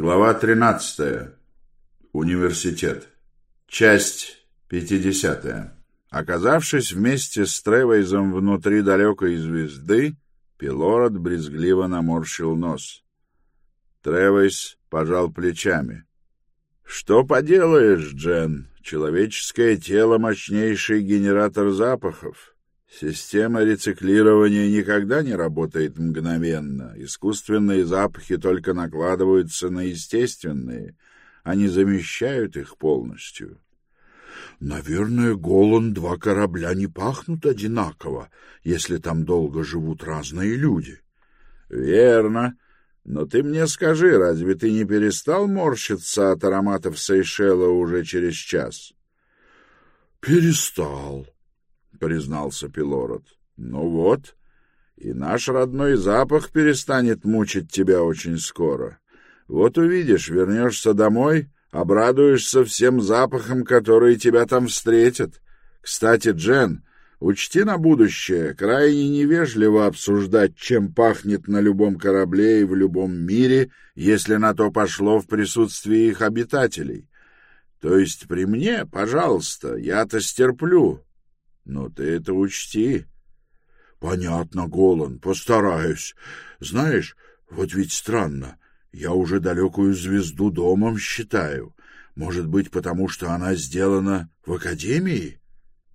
Глава 13. Университет. Часть 50. Оказавшись вместе с Тревейзом внутри далекой звезды, Пилород брезгливо наморщил нос. Тревейз пожал плечами. «Что поделаешь, Джен? Человеческое тело — мощнейший генератор запахов. Система рециклирования никогда не работает мгновенно. Искусственные запахи только накладываются на естественные, они замещают их полностью. Наверное, Голан два корабля не пахнут одинаково, если там долго живут разные люди. Верно. Но ты мне скажи, разве ты не перестал морщиться от ароматов Сейшела уже через час? Перестал, — признался Пилород. — Ну вот, и наш родной запах перестанет мучить тебя очень скоро. Вот увидишь, вернешься домой, обрадуешься всем запахам, которые тебя там встретят. Кстати, Джен, учти на будущее, крайне невежливо обсуждать, чем пахнет на любом корабле и в любом мире, если на то пошло в присутствии их обитателей. То есть при мне, пожалуйста, я-то стерплю, но ты это учти. Понятно, Голан, постараюсь. Знаешь, вот ведь странно. Я уже далекую звезду домом считаю. Может быть, потому что она сделана в академии?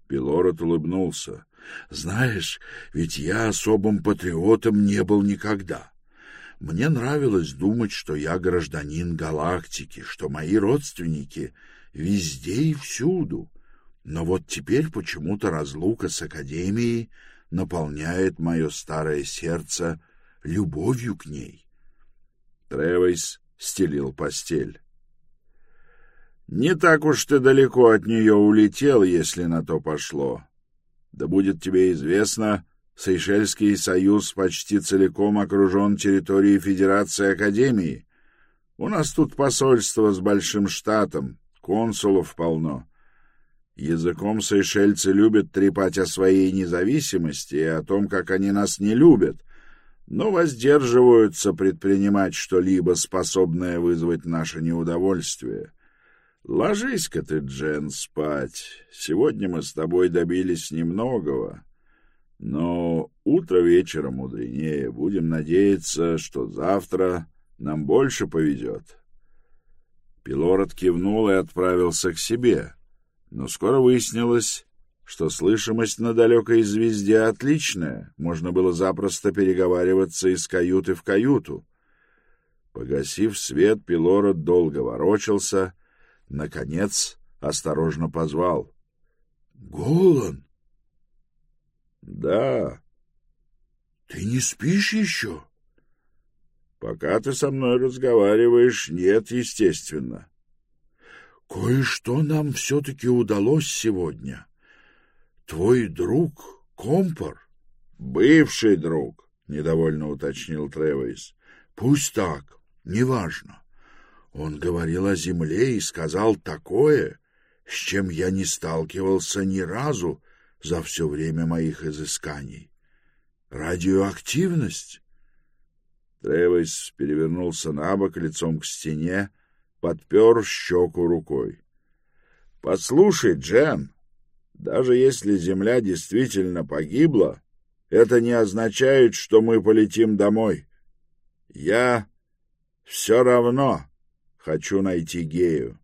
Пилород улыбнулся. Знаешь, ведь я особым патриотом не был никогда. Мне нравилось думать, что я гражданин галактики, что мои родственники везде и всюду. Но вот теперь почему-то разлука с Академией наполняет мое старое сердце любовью к ней. Тревейс стелил постель. «Не так уж ты далеко от нее улетел, если на то пошло. Да будет тебе известно, Сейшельский союз почти целиком окружен территорией Федерации Академии. У нас тут посольство с большим штатом, консулов полно». Языком сейшельцы любят трепать о своей независимости и о том, как они нас не любят, но воздерживаются предпринимать что-либо, способное вызвать наше неудовольствие. Ложись-ка ты, Джен, спать. Сегодня мы с тобой добились немногого, но утро вечера мудренее. Будем надеяться, что завтра нам больше повезет. Пилород кивнул и отправился к себе — но скоро выяснилось, что слышимость на далекой звезде отличная, можно было запросто переговариваться из каюты в каюту. Погасив свет, Пилород долго ворочался, наконец осторожно позвал. — Голан? — Да. — Ты не спишь еще? — Пока ты со мной разговариваешь, нет, естественно. — Кое-что нам все-таки удалось сегодня. Твой друг, Компор, бывший друг, — недовольно уточнил Тревейс. Пусть так, неважно. Он говорил о земле и сказал такое, с чем я не сталкивался ни разу за все время моих изысканий. Радиоактивность? Тревейс перевернулся на бок лицом к стене, — подпер щеку рукой. — Послушай, Джен, даже если Земля действительно погибла, это не означает, что мы полетим домой. Я все равно хочу найти Гею.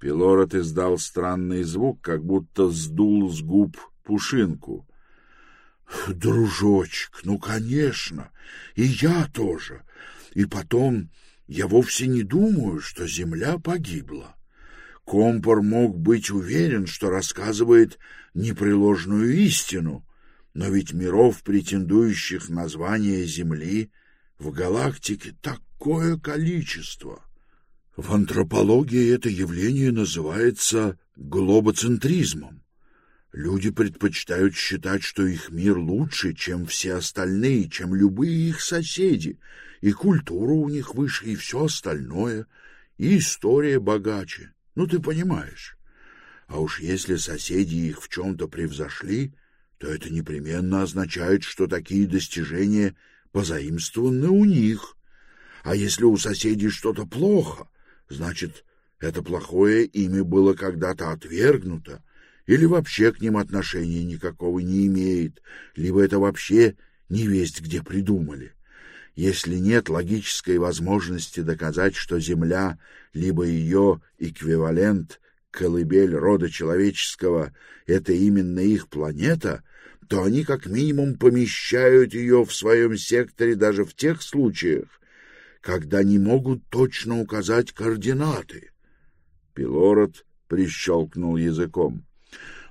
Пилород издал странный звук, как будто сдул с губ пушинку. — Дружочек, ну, конечно, и я тоже. И потом я вовсе не думаю, что Земля погибла. Компор мог быть уверен, что рассказывает непреложную истину, но ведь миров, претендующих на звание Земли, в галактике такое количество. В антропологии это явление называется глобоцентризмом. Люди предпочитают считать, что их мир лучше, чем все остальные, чем любые их соседи, и культура у них выше, и все остальное, и история богаче. Ну, ты понимаешь. А уж если соседи их в чем-то превзошли, то это непременно означает, что такие достижения позаимствованы у них. А если у соседей что-то плохо, значит, это плохое ими было когда-то отвергнуто, или вообще к ним отношения никакого не имеет, либо это вообще не весть где придумали. Если нет логической возможности доказать, что Земля, либо ее эквивалент, колыбель рода человеческого, это именно их планета, то они как минимум помещают ее в своем секторе даже в тех случаях, когда не могут точно указать координаты. Пилород прищелкнул языком.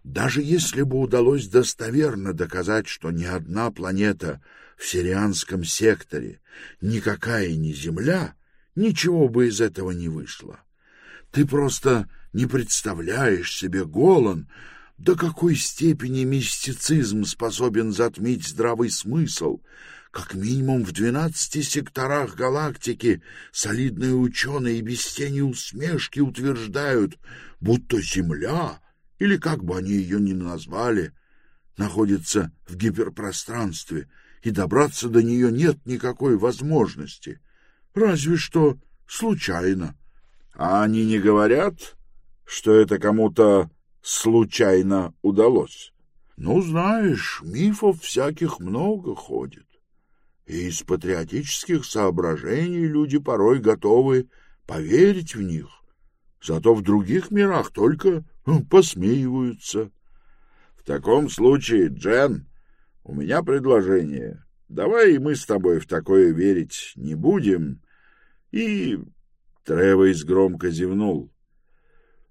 Даже если бы удалось достоверно доказать, что ни одна планета в сирианском секторе, никакая не Земля, ничего бы из этого не вышло. Ты просто не представляешь себе, Голан, до какой степени мистицизм способен затмить здравый смысл. Как минимум в двенадцати секторах галактики солидные ученые без тени усмешки утверждают, будто Земля, или как бы они ее ни назвали, находится в гиперпространстве, и добраться до нее нет никакой возможности, разве что случайно. А они не говорят, что это кому-то случайно удалось? Ну, знаешь, мифов всяких много ходит. И из патриотических соображений люди порой готовы поверить в них. Зато в других мирах только посмеиваются. В таком случае, Джен, у меня предложение. Давай и мы с тобой в такое верить не будем. И Тревойс громко зевнул.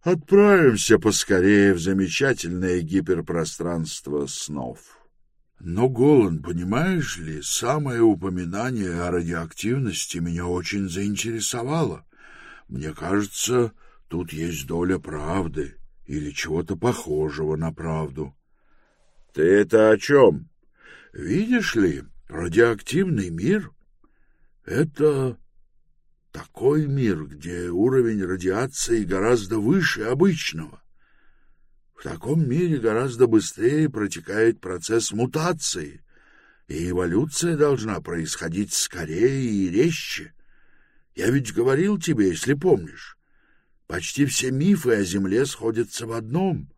Отправимся поскорее в замечательное гиперпространство снов. Но, Голан, понимаешь ли, самое упоминание о радиоактивности меня очень заинтересовало. Мне кажется, тут есть доля правды или чего-то похожего на правду. — Ты это о чем? — Видишь ли, радиоактивный мир — это такой мир, где уровень радиации гораздо выше обычного. В таком мире гораздо быстрее протекает процесс мутации, и эволюция должна происходить скорее и резче. Я ведь говорил тебе, если помнишь, почти все мифы о Земле сходятся в одном.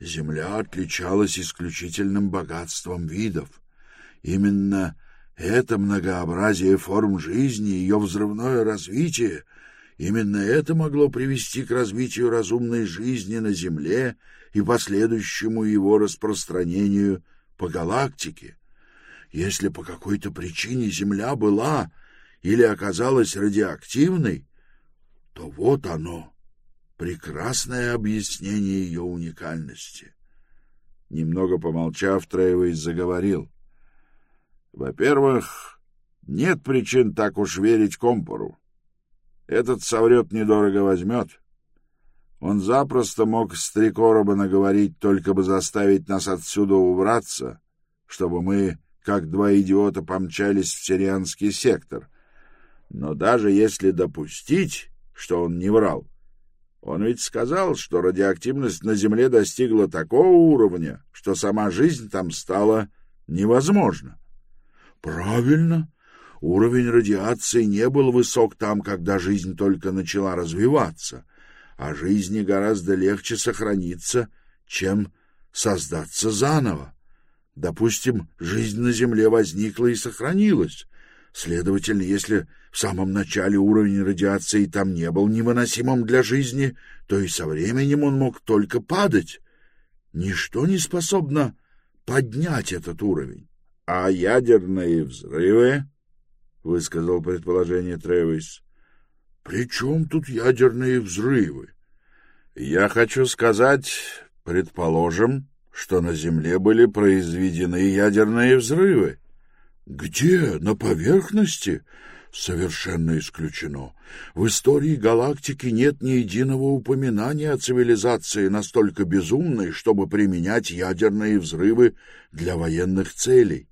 Земля отличалась исключительным богатством видов. Именно это многообразие форм жизни, ее взрывное развитие, именно это могло привести к развитию разумной жизни на Земле и последующему его распространению по галактике. Если по какой-то причине Земля была или оказалась радиоактивной, то вот оно, прекрасное объяснение ее уникальности. Немного помолчав, Тревайз заговорил. Во-первых, нет причин так уж верить Компору. Этот соврет недорого возьмет. Он запросто мог с три короба наговорить, только бы заставить нас отсюда убраться, чтобы мы, как два идиота, помчались в сирианский сектор. Но даже если допустить, что он не врал, он ведь сказал, что радиоактивность на Земле достигла такого уровня, что сама жизнь там стала невозможна. Правильно. Уровень радиации не был высок там, когда жизнь только начала развиваться, а жизни гораздо легче сохраниться, чем создаться заново. Допустим, жизнь на Земле возникла и сохранилась. Следовательно, если в самом начале уровень радиации там не был невыносимым для жизни, то и со временем он мог только падать. Ничто не способно поднять этот уровень. — А ядерные взрывы? — высказал предположение Тревис. — При чем тут ядерные взрывы? — Я хочу сказать, предположим, что на Земле были произведены ядерные взрывы. — Где? На поверхности? Совершенно исключено. В истории галактики нет ни единого упоминания о цивилизации настолько безумной, чтобы применять ядерные взрывы для военных целей.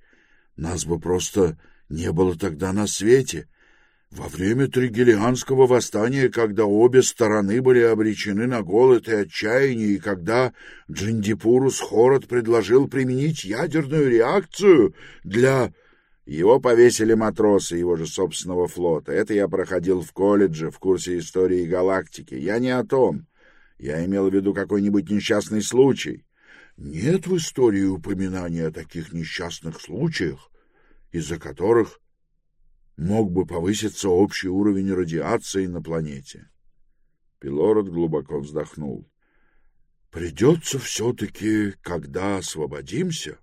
Нас бы просто не было тогда на свете. Во время Тригелианского восстания, когда обе стороны были обречены на голод и отчаяние, и когда Джиндипурус Хород предложил применить ядерную реакцию для... Его повесили матросы его же собственного флота. Это я проходил в колледже в курсе истории галактики. Я не о том. Я имел в виду какой-нибудь несчастный случай. Нет в истории упоминания о таких несчастных случаях, из-за которых мог бы повыситься общий уровень радиации на планете. Пилород глубоко вздохнул. Придется все-таки, когда освободимся,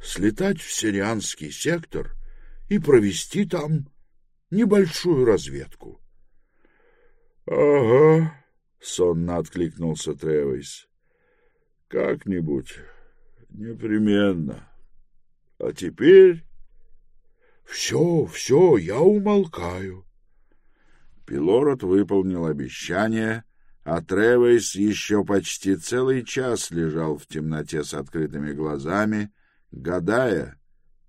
слетать в сирианский сектор и провести там небольшую разведку. — Ага, — сонно откликнулся Тревис. — Как-нибудь, непременно. А теперь... — Все, все, я умолкаю. Пилород выполнил обещание — а Тревейс еще почти целый час лежал в темноте с открытыми глазами, гадая,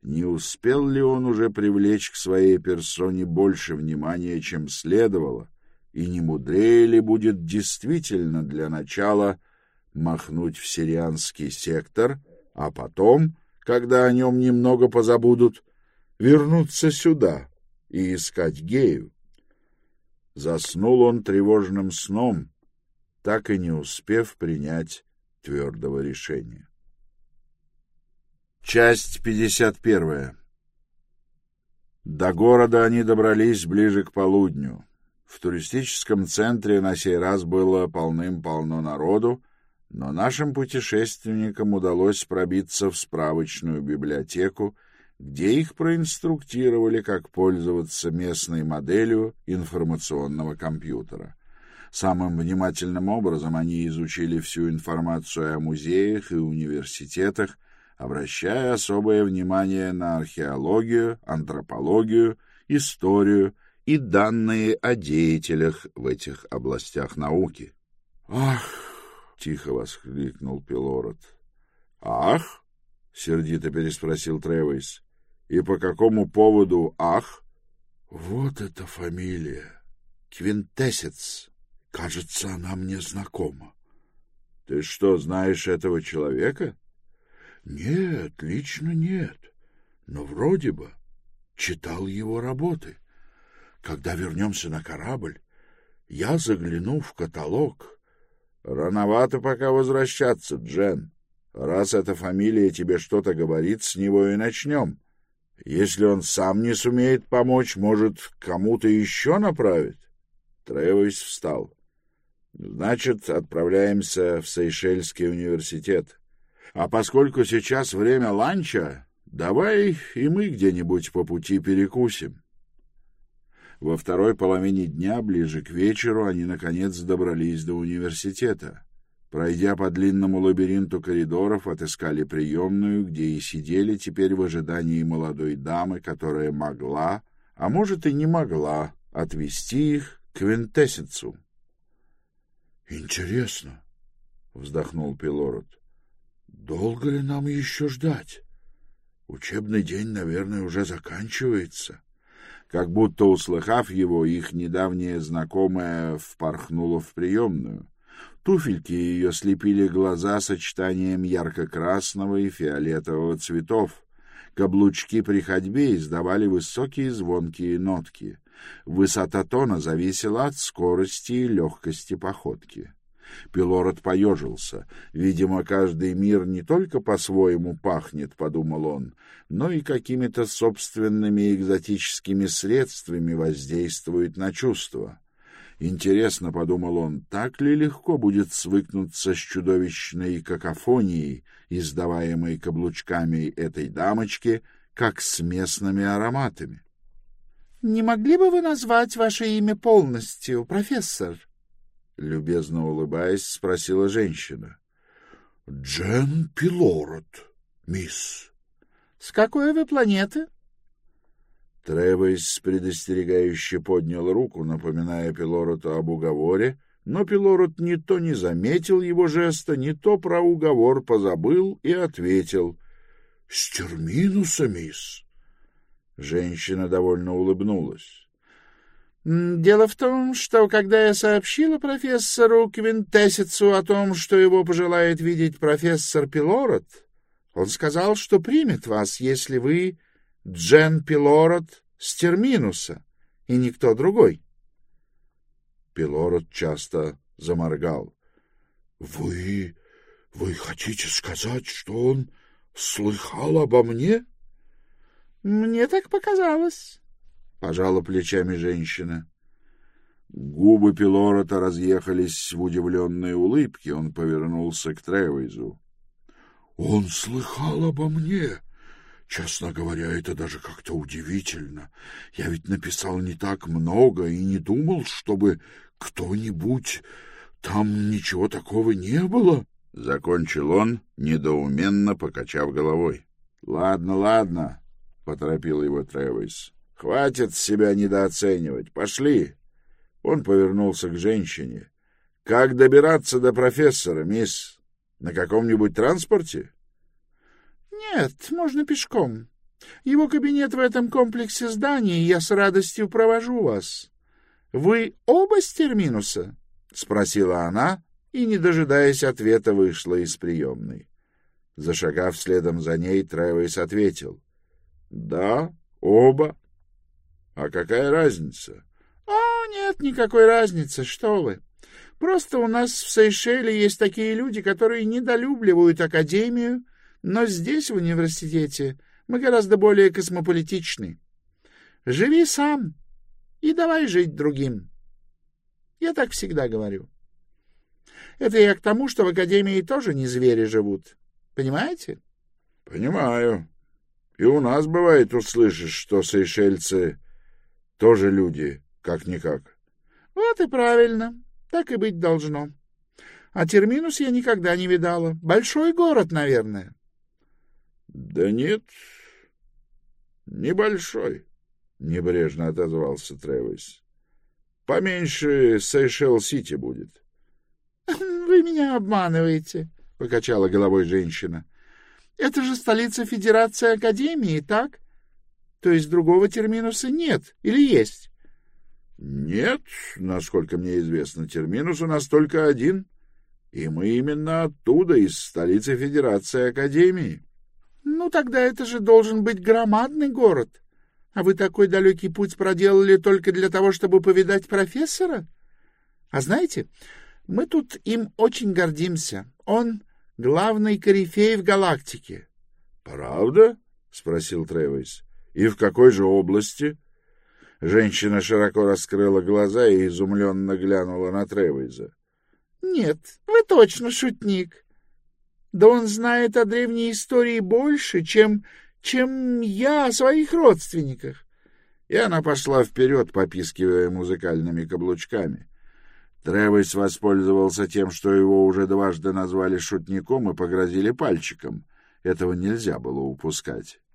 не успел ли он уже привлечь к своей персоне больше внимания, чем следовало, и не мудрее ли будет действительно для начала махнуть в сирианский сектор, а потом, когда о нем немного позабудут, вернуться сюда и искать гею. Заснул он тревожным сном, так и не успев принять твердого решения. Часть 51. До города они добрались ближе к полудню. В туристическом центре на сей раз было полным-полно народу, но нашим путешественникам удалось пробиться в справочную библиотеку, где их проинструктировали, как пользоваться местной моделью информационного компьютера. Самым внимательным образом они изучили всю информацию о музеях и университетах, обращая особое внимание на археологию, антропологию, историю и данные о деятелях в этих областях науки. «Ах!» — тихо воскликнул Пилород. «Ах?» — сердито переспросил Тревейс. «И по какому поводу ах?» «Вот эта фамилия! Квинтесец!» Кажется, она мне знакома. Ты что, знаешь этого человека? Нет, лично нет. Но вроде бы читал его работы. Когда вернемся на корабль, я загляну в каталог. Рановато пока возвращаться, Джен. Раз эта фамилия тебе что-то говорит, с него и начнем. Если он сам не сумеет помочь, может, кому-то еще направит? Тревойс встал. Значит, отправляемся в Сейшельский университет. А поскольку сейчас время ланча, давай и мы где-нибудь по пути перекусим. Во второй половине дня, ближе к вечеру, они, наконец, добрались до университета. Пройдя по длинному лабиринту коридоров, отыскали приемную, где и сидели теперь в ожидании молодой дамы, которая могла, а может и не могла, отвести их к Винтесенцу. Интересно, вздохнул Пилород. Долго ли нам еще ждать? Учебный день, наверное, уже заканчивается. Как будто услыхав его, их недавняя знакомая впорхнула в приемную. Туфельки ее слепили глаза сочетанием ярко-красного и фиолетового цветов. Каблучки при ходьбе издавали высокие звонкие нотки. Высота тона зависела от скорости и легкости походки. Пилород поежился. Видимо, каждый мир не только по-своему пахнет, — подумал он, — но и какими-то собственными экзотическими средствами воздействует на чувства. Интересно, — подумал он, — так ли легко будет свыкнуться с чудовищной какофонией, издаваемой каблучками этой дамочки, как с местными ароматами? Не могли бы вы назвать ваше имя полностью, профессор? Любезно улыбаясь, спросила женщина. Джен Пилород, мисс. С какой вы планеты? Тревес предостерегающе поднял руку, напоминая Пилороту об уговоре, но Пилорот ни то не заметил его жеста, ни то про уговор позабыл и ответил. — С терминуса, мисс. Женщина довольно улыбнулась. Дело в том, что когда я сообщила профессору Квинтесицу о том, что его пожелает видеть профессор Пилород, он сказал, что примет вас, если вы Джен Пилород с Терминуса, и никто другой. Пилород часто заморгал. — Вы... вы хотите сказать, что он слыхал обо мне? — Мне так показалось, — пожала плечами женщина. Губы Пилорота разъехались в удивленной улыбке. Он повернулся к Тревейзу. — Он слыхал обо мне. Честно говоря, это даже как-то удивительно. Я ведь написал не так много и не думал, чтобы кто-нибудь... Там ничего такого не было. Закончил он, недоуменно покачав головой. — Ладно, ладно, — поторопил его Тревис. — Хватит себя недооценивать. Пошли. Он повернулся к женщине. — Как добираться до профессора, мисс? На каком-нибудь транспорте? — Нет, можно пешком. Его кабинет в этом комплексе зданий, я с радостью провожу вас. Вы оба с терминуса? — спросила она, и, не дожидаясь ответа, вышла из приемной. Зашагав следом за ней, Тревис ответил. — Да, оба. — А какая разница? нет никакой разницы, что вы. Просто у нас в Сейшеле есть такие люди, которые недолюбливают академию, но здесь, в университете, мы гораздо более космополитичны. Живи сам и давай жить другим. Я так всегда говорю. Это я к тому, что в академии тоже не звери живут. Понимаете? — Понимаю. И у нас бывает услышишь, что сейшельцы тоже люди, как-никак. Вот и правильно. Так и быть должно. А Терминус я никогда не видала. Большой город, наверное. Да нет, небольшой, небрежно отозвался Тревис. Поменьше Сейшел-Сити будет. Вы меня обманываете, покачала головой женщина. Это же столица Федерации Академии, так? То есть другого терминуса нет или есть? Нет, насколько мне известно, терминус у нас только один. И мы именно оттуда, из столицы Федерации Академии. Ну, тогда это же должен быть громадный город. А вы такой далекий путь проделали только для того, чтобы повидать профессора? А знаете, мы тут им очень гордимся. Он главный корифей в галактике. — Правда? — спросил Тревис. — И в какой же области? — Женщина широко раскрыла глаза и изумленно глянула на Тревейза. — Нет, вы точно шутник. Да он знает о древней истории больше, чем, чем я о своих родственниках. И она пошла вперед, попискивая музыкальными каблучками. Тревис воспользовался тем, что его уже дважды назвали шутником и погрозили пальчиком. Этого нельзя было упускать. —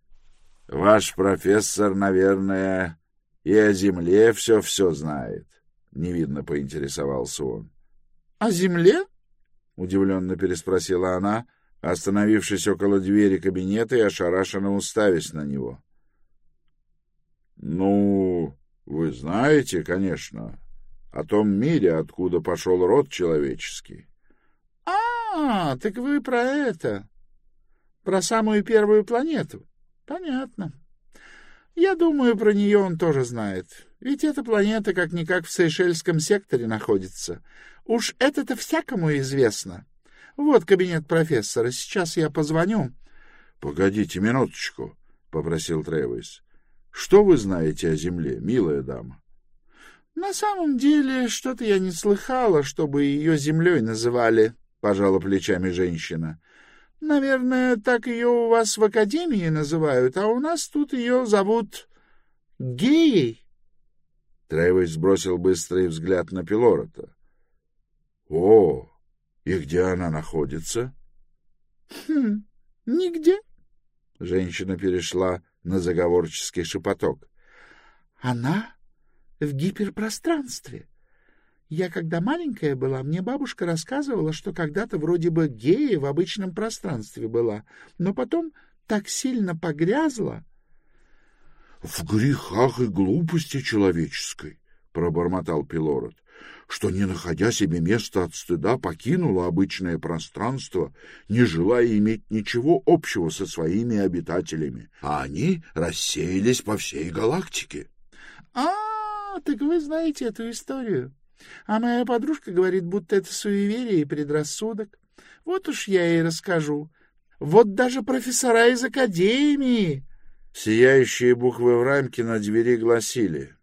Ваш профессор, наверное, и о земле все-все знает. Невидно поинтересовался он. — О земле? — удивленно переспросила она, остановившись около двери кабинета и ошарашенно уставясь на него. — Ну, вы знаете, конечно, о том мире, откуда пошел род человеческий. — А, так вы про это, про самую первую планету. Понятно. Я думаю, про нее он тоже знает. Ведь эта планета как-никак в Сейшельском секторе находится. Уж это-то всякому известно. Вот кабинет профессора. Сейчас я позвоню. — Погодите минуточку, — попросил Тревис. — Что вы знаете о Земле, милая дама? — На самом деле, что-то я не слыхала, чтобы ее Землей называли, — пожала плечами женщина. — Наверное, так ее у вас в академии называют, а у нас тут ее зовут Геей. Трейвис сбросил быстрый взгляд на Пилорота. — О, и где она находится? — Хм, нигде. Женщина перешла на заговорческий шепоток. — Она в гиперпространстве. Я, когда маленькая была, мне бабушка рассказывала, что когда-то вроде бы гея в обычном пространстве была, но потом так сильно погрязла. — В грехах и глупости человеческой, — пробормотал Пилород, — что, не находя себе места от стыда, покинула обычное пространство, не желая иметь ничего общего со своими обитателями, а они рассеялись по всей галактике. — А, так вы знаете эту историю. А моя подружка говорит, будто это суеверие и предрассудок. Вот уж я ей расскажу. Вот даже профессора из академии. Сияющие буквы в рамке на двери гласили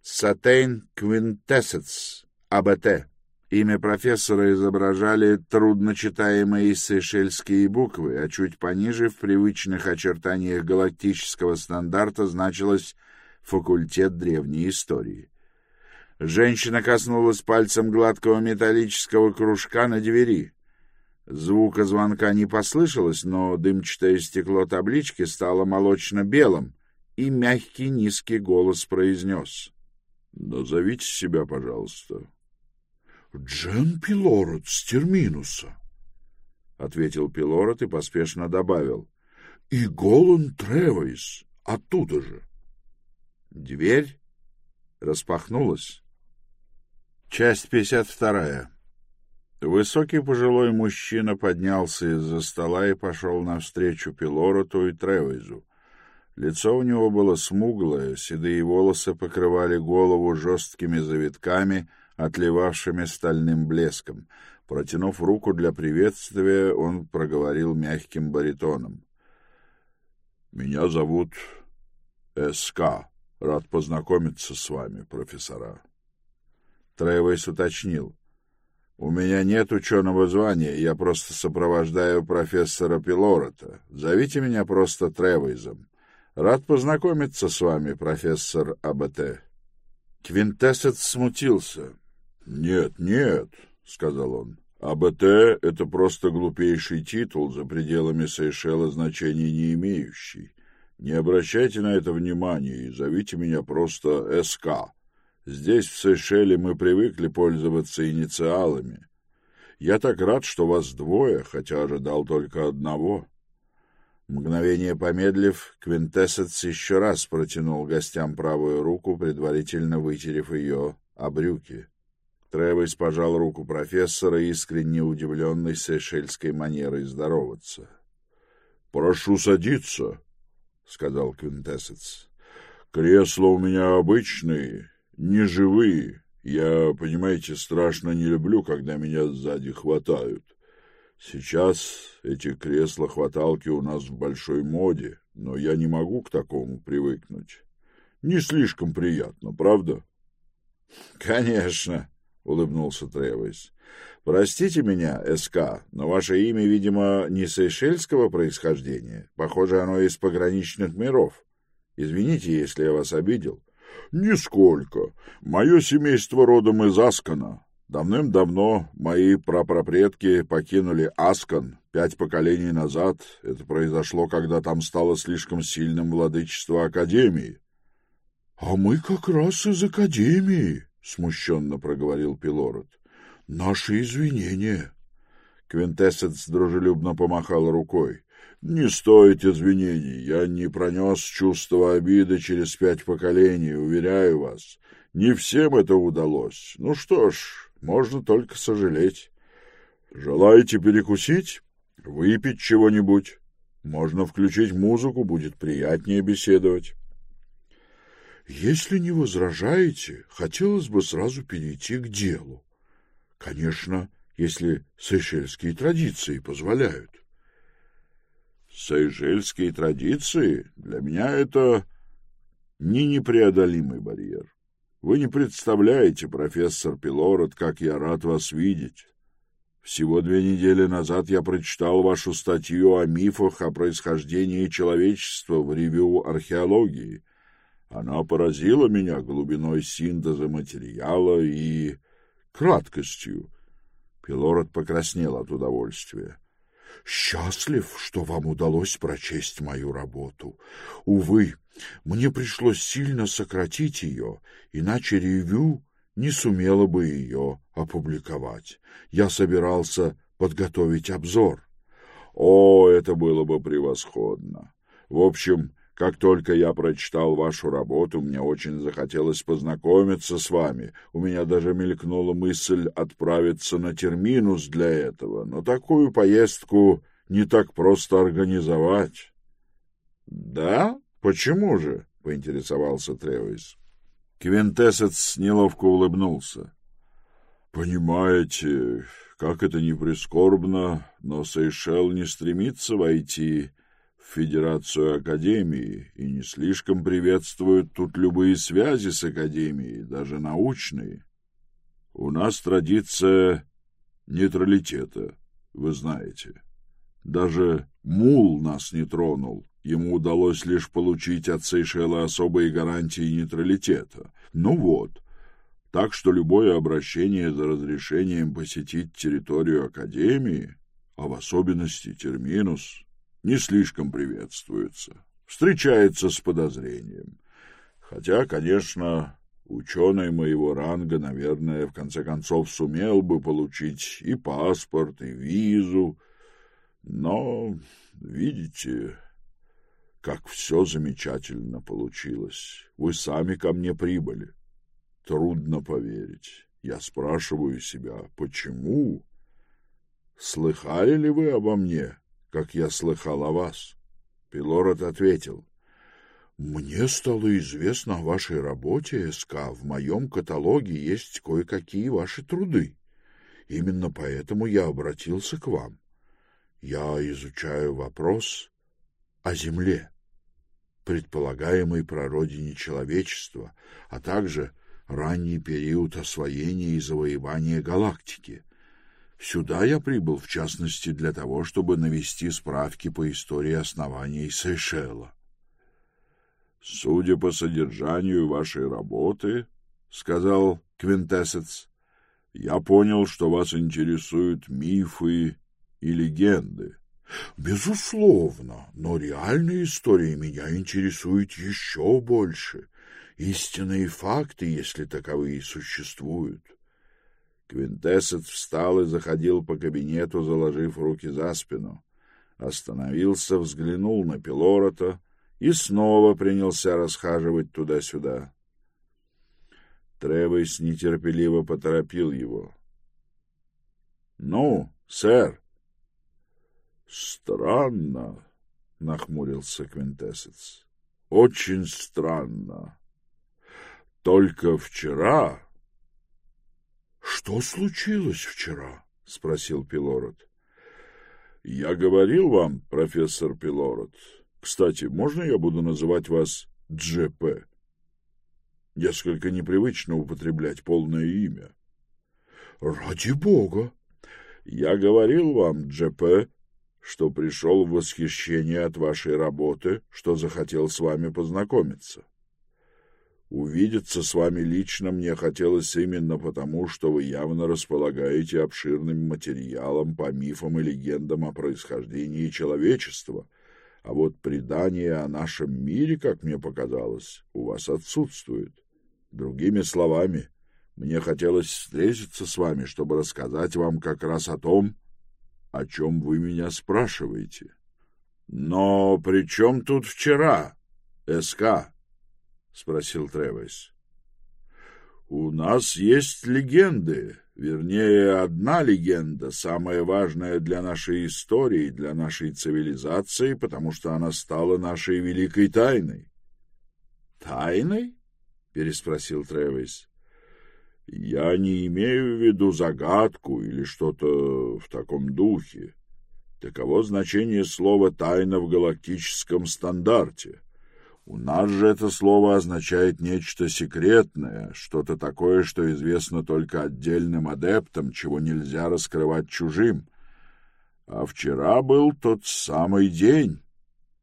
«Сатейн Квинтессец, АБТ». Имя профессора изображали трудночитаемые сейшельские буквы, а чуть пониже, в привычных очертаниях галактического стандарта, значилось «Факультет древней истории». Женщина коснулась пальцем гладкого металлического кружка на двери. Звука звонка не послышалось, но дымчатое стекло таблички стало молочно-белым, и мягкий низкий голос произнес. — Назовите себя, пожалуйста. — Джен Пилород с Терминуса, — ответил Пилород и поспешно добавил. — И Голан Тревойс оттуда же. Дверь распахнулась. Часть пятьдесят вторая. Высокий пожилой мужчина поднялся из-за стола и пошел навстречу Пилороту и Тревизу. Лицо у него было смуглое, седые волосы покрывали голову жесткими завитками, отливавшими стальным блеском. Протянув руку для приветствия, он проговорил мягким баритоном. — Меня зовут С.К. Рад познакомиться с вами, профессора. Тревейс уточнил. У меня нет ученого звания, я просто сопровождаю профессора Пилорота. Зовите меня просто Тревейзом. Рад познакомиться с вами, профессор АБТ. Квинтессет смутился. Нет, нет, сказал он. АБТ — это просто глупейший титул, за пределами Сейшела значения не имеющий. Не обращайте на это внимания и зовите меня просто СК. Здесь, в Сейшеле, мы привыкли пользоваться инициалами. Я так рад, что вас двое, хотя ожидал только одного. Мгновение помедлив, Квинтессец еще раз протянул гостям правую руку, предварительно вытерев ее о брюки. Тревис пожал руку профессора, искренне удивленный сейшельской манерой здороваться. — Прошу садиться, — сказал Квинтессец. — Кресла у меня обычные, не живые. Я, понимаете, страшно не люблю, когда меня сзади хватают. Сейчас эти кресла-хваталки у нас в большой моде, но я не могу к такому привыкнуть. Не слишком приятно, правда? — Конечно, — улыбнулся Тревис. — Простите меня, СК, но ваше имя, видимо, не сейшельского происхождения. Похоже, оно из пограничных миров. Извините, если я вас обидел. — Нисколько. Мое семейство родом из Аскана. Давным-давно мои прапрапредки покинули Аскан пять поколений назад. Это произошло, когда там стало слишком сильным владычество Академии. — А мы как раз из Академии, — смущенно проговорил Пилород. — Наши извинения. Квинтэссец дружелюбно помахал рукой. Не стоит извинений, я не пронес чувство обиды через пять поколений, уверяю вас. Не всем это удалось. Ну что ж, можно только сожалеть. Желаете перекусить? Выпить чего-нибудь? Можно включить музыку, будет приятнее беседовать. Если не возражаете, хотелось бы сразу перейти к делу. Конечно, если сейшельские традиции позволяют. Сейшельские традиции для меня это не непреодолимый барьер. Вы не представляете, профессор Пилород, как я рад вас видеть. Всего две недели назад я прочитал вашу статью о мифах о происхождении человечества в ревю археологии. Она поразила меня глубиной синтеза материала и краткостью. Пилород покраснел от удовольствия. Счастлив, что вам удалось прочесть мою работу. Увы, мне пришлось сильно сократить ее, иначе ревю не сумела бы ее опубликовать. Я собирался подготовить обзор. О, это было бы превосходно. В общем, Как только я прочитал вашу работу, мне очень захотелось познакомиться с вами. У меня даже мелькнула мысль отправиться на терминус для этого, но такую поездку не так просто организовать. — Да? Почему же? — поинтересовался Тревис. Квинтесец неловко улыбнулся. — Понимаете, как это ни прискорбно, но Сейшел не стремится войти в Федерацию Академии и не слишком приветствует тут любые связи с Академией, даже научные. У нас традиция нейтралитета, вы знаете. Даже мул нас не тронул. Ему удалось лишь получить от Сейшела особые гарантии нейтралитета. Ну вот. Так что любое обращение за разрешением посетить территорию Академии, а в особенности Терминус, не слишком приветствуется. Встречается с подозрением. Хотя, конечно, ученый моего ранга, наверное, в конце концов сумел бы получить и паспорт, и визу, но, видите, как все замечательно получилось. Вы сами ко мне прибыли. Трудно поверить. Я спрашиваю себя, почему? Слыхали ли вы обо мне, как я слыхал о вас? Пилород ответил. Мне стало известно о вашей работе, СК. В моем каталоге есть кое-какие ваши труды. Именно поэтому я обратился к вам. Я изучаю вопрос о Земле, предполагаемой прародине человечества, а также ранний период освоения и завоевания галактики. Сюда я прибыл, в частности, для того, чтобы навести справки по истории оснований Сейшела. «Судя по содержанию вашей работы, — сказал Квинтесец, — я понял, что вас интересуют мифы и легенды. Безусловно, но реальные истории меня интересуют еще больше. Истинные факты, если таковые существуют. Квинтесет встал и заходил по кабинету, заложив руки за спину. Остановился, взглянул на Пилорота и снова принялся расхаживать туда-сюда. Тревес нетерпеливо поторопил его. — Ну, сэр, Странно, нахмурился Квинтесец. Очень странно. Только вчера... Что случилось вчера? спросил Пилород. Я говорил вам, профессор Пилород. Кстати, можно я буду называть вас ДЖП? Несколько непривычно употреблять полное имя. Ради бога. Я говорил вам, ДЖП, что пришел в восхищение от вашей работы, что захотел с вами познакомиться. Увидеться с вами лично мне хотелось именно потому, что вы явно располагаете обширным материалом по мифам и легендам о происхождении человечества, а вот предание о нашем мире, как мне показалось, у вас отсутствует. Другими словами, мне хотелось встретиться с вами, чтобы рассказать вам как раз о том, о чем вы меня спрашиваете. — Но при чем тут вчера, СК? — спросил Тревес. — У нас есть легенды, вернее, одна легенда, самая важная для нашей истории, для нашей цивилизации, потому что она стала нашей великой тайной. — Тайной? — переспросил Тревес. Я не имею в виду загадку или что-то в таком духе. Таково значение слова «тайна» в галактическом стандарте. У нас же это слово означает нечто секретное, что-то такое, что известно только отдельным адептам, чего нельзя раскрывать чужим. А вчера был тот самый день.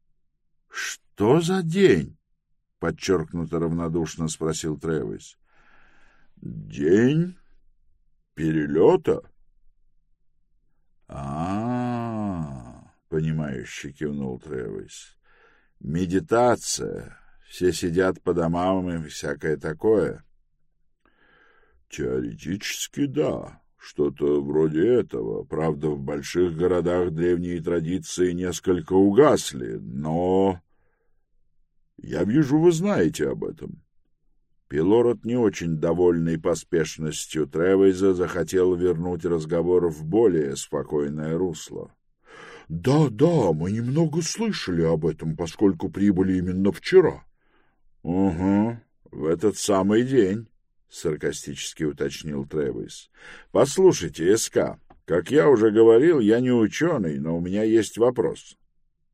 — Что за день? — подчеркнуто равнодушно спросил Тревис. День перелета? А, -а, -а понимающе кивнул Тревис. Медитация. Все сидят по домам и всякое такое. Теоретически, да. Что-то вроде этого. Правда, в больших городах древние традиции несколько угасли, но... Я вижу, вы знаете об этом. Пилород, не очень довольный поспешностью Тревейза, захотел вернуть разговор в более спокойное русло. — Да, да, мы немного слышали об этом, поскольку прибыли именно вчера. — Угу, в этот самый день, — саркастически уточнил Тревейз. — Послушайте, СК, как я уже говорил, я не ученый, но у меня есть вопрос.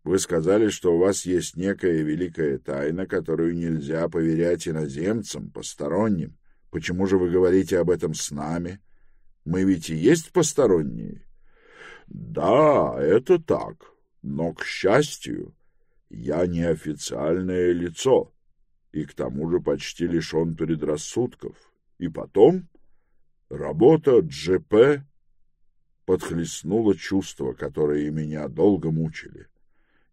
Вы сказали, что у вас есть некая великая тайна, которую нельзя поверять иноземцам, посторонним. Почему же вы говорите об этом с нами? Мы ведь и есть посторонние. Да, это так. Но, к счастью, я не официальное лицо и к тому же почти лишен предрассудков. И потом работа ДЖП подхлестнуло чувство, которое меня долго мучили.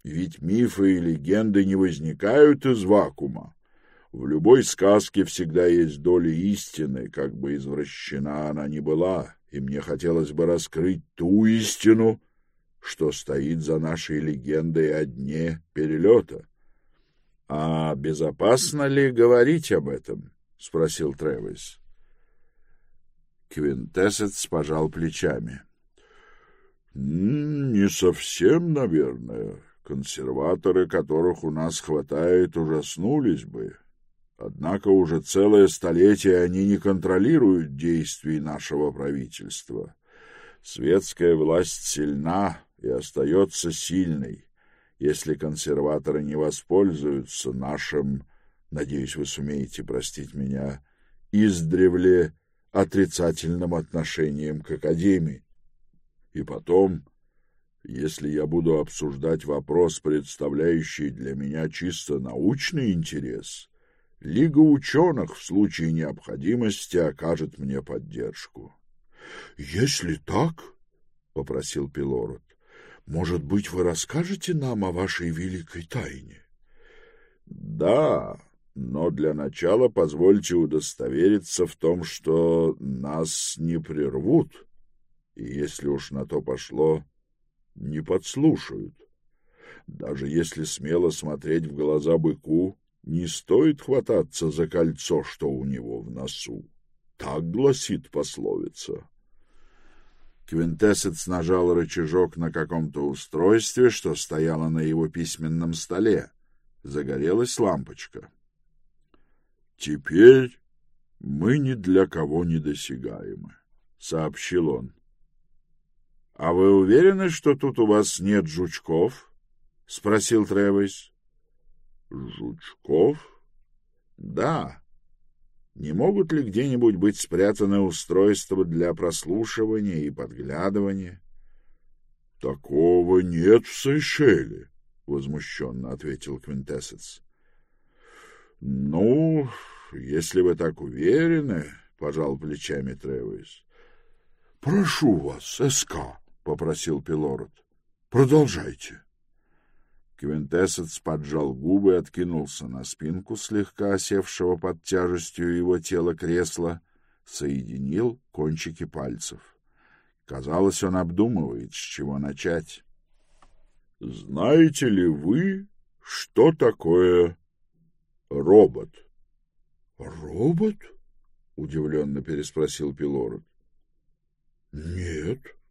Ведь мифы и легенды не возникают из вакуума. В любой сказке всегда есть доля истины, как бы извращена она ни была, и мне хотелось бы раскрыть ту истину, что стоит за нашей легендой о дне перелета. — А безопасно ли говорить об этом? — спросил Тревис. Квинтесец пожал плечами. — Не совсем, наверное. Консерваторы, которых у нас хватает, ужаснулись бы. Однако уже целое столетие они не контролируют действий нашего правительства. Светская власть сильна и остается сильной. Если консерваторы не воспользуются нашим, надеюсь, вы сумеете простить меня, издревле отрицательным отношением к Академии. И потом если я буду обсуждать вопрос, представляющий для меня чисто научный интерес, Лига ученых в случае необходимости окажет мне поддержку. — Если так, — попросил Пилород, — может быть, вы расскажете нам о вашей великой тайне? — Да, но для начала позвольте удостовериться в том, что нас не прервут, и если уж на то пошло не подслушают. Даже если смело смотреть в глаза быку, не стоит хвататься за кольцо, что у него в носу. Так гласит пословица. Квинтесец нажал рычажок на каком-то устройстве, что стояло на его письменном столе. Загорелась лампочка. «Теперь мы ни для кого не досягаемы», — сообщил он. — А вы уверены, что тут у вас нет жучков? — спросил Тревис. — Жучков? — Да. Не могут ли где-нибудь быть спрятаны устройства для прослушивания и подглядывания? — Такого нет в Сейшеле, — возмущенно ответил Квинтесец. — Ну, если вы так уверены, — пожал плечами Тревис. — Прошу вас, Эска. — попросил Пилород. — Продолжайте. Квинтесец поджал губы и откинулся на спинку слегка осевшего под тяжестью его тела кресла, соединил кончики пальцев. Казалось, он обдумывает, с чего начать. — Знаете ли вы, что такое робот? — Робот? — удивленно переспросил Пилород. — Нет. —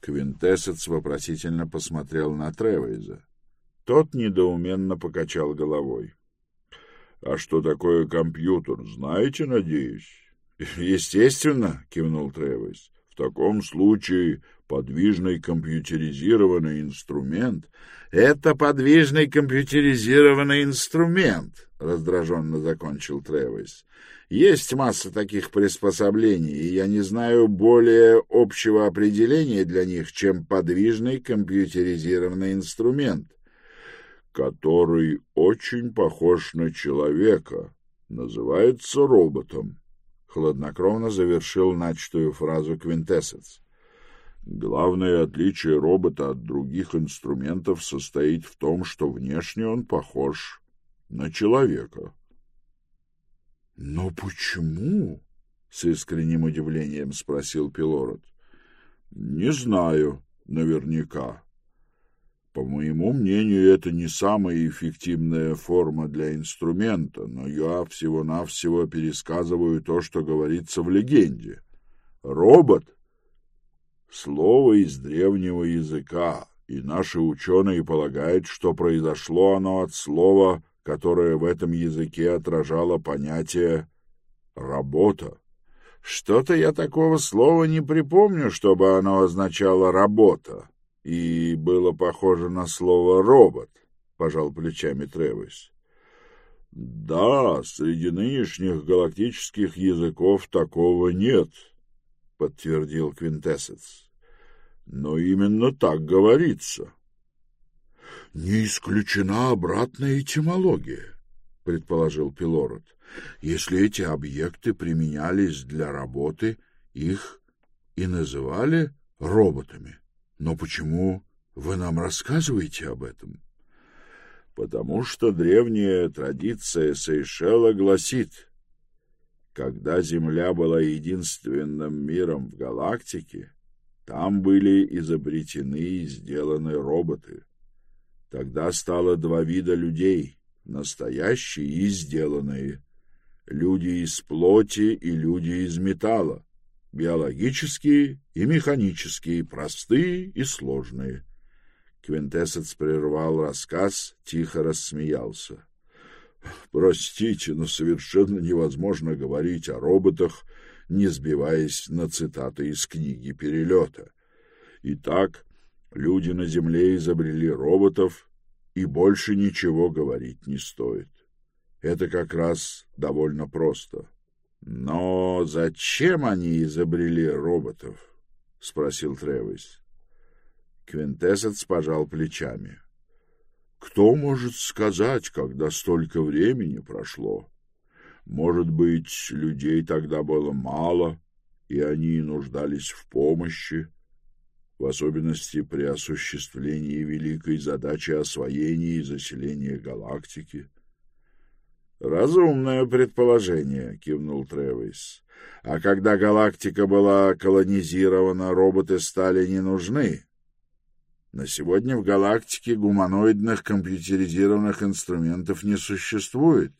Квинтесец вопросительно посмотрел на Тревейза. Тот недоуменно покачал головой. — А что такое компьютер, знаете, надеюсь? — Естественно, — кивнул Тревейз. — В таком случае подвижный компьютеризированный инструмент — это подвижный компьютеризированный инструмент, — раздраженно закончил Тревейз. Есть масса таких приспособлений, и я не знаю более общего определения для них, чем подвижный компьютеризированный инструмент, который очень похож на человека, называется роботом. Хладнокровно завершил начатую фразу Квинтесец. Главное отличие робота от других инструментов состоит в том, что внешне он похож на человека. — Но почему? — с искренним удивлением спросил Пилород. — Не знаю наверняка. По моему мнению, это не самая эффективная форма для инструмента, но я всего-навсего пересказываю то, что говорится в легенде. Робот — слово из древнего языка, и наши ученые полагают, что произошло оно от слова, которое в этом языке отражало понятие «работа». Что-то я такого слова не припомню, чтобы оно означало «работа» и было похоже на слово «робот», — пожал плечами Тревис. «Да, среди нынешних галактических языков такого нет», — подтвердил Квинтессец. «Но именно так говорится». «Не исключена обратная этимология», — предположил Пилород. «Если эти объекты применялись для работы, их и называли роботами». Но почему вы нам рассказываете об этом? Потому что древняя традиция Сейшела гласит, когда Земля была единственным миром в галактике, там были изобретены и сделаны роботы. Тогда стало два вида людей — настоящие и сделанные. Люди из плоти и люди из металла биологические и механические, простые и сложные. Квинтесец прервал рассказ, тихо рассмеялся. Простите, но совершенно невозможно говорить о роботах, не сбиваясь на цитаты из книги перелета. Итак, люди на Земле изобрели роботов, и больше ничего говорить не стоит. Это как раз довольно просто. Но зачем они изобрели роботов? спросил Тревис. Квинтесец пожал плечами. Кто может сказать, когда столько времени прошло? Может быть, людей тогда было мало, и они нуждались в помощи, в особенности при осуществлении великой задачи освоения и заселения галактики. Разумное предположение, кивнул Тревис. А когда галактика была колонизирована, роботы стали не нужны. На сегодня в галактике гуманоидных компьютеризированных инструментов не существует.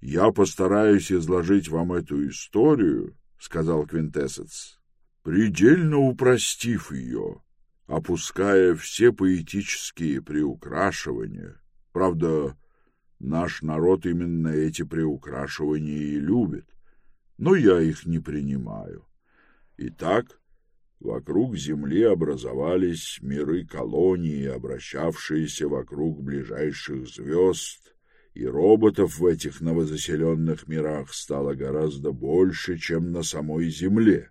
Я постараюсь изложить вам эту историю, сказал Квинтессец, предельно упростив ее, опуская все поэтические приукрашивания. Правда, Наш народ именно эти приукрашивания и любит, но я их не принимаю. Итак, вокруг Земли образовались миры-колонии, обращавшиеся вокруг ближайших звезд, и роботов в этих новозаселенных мирах стало гораздо больше, чем на самой Земле.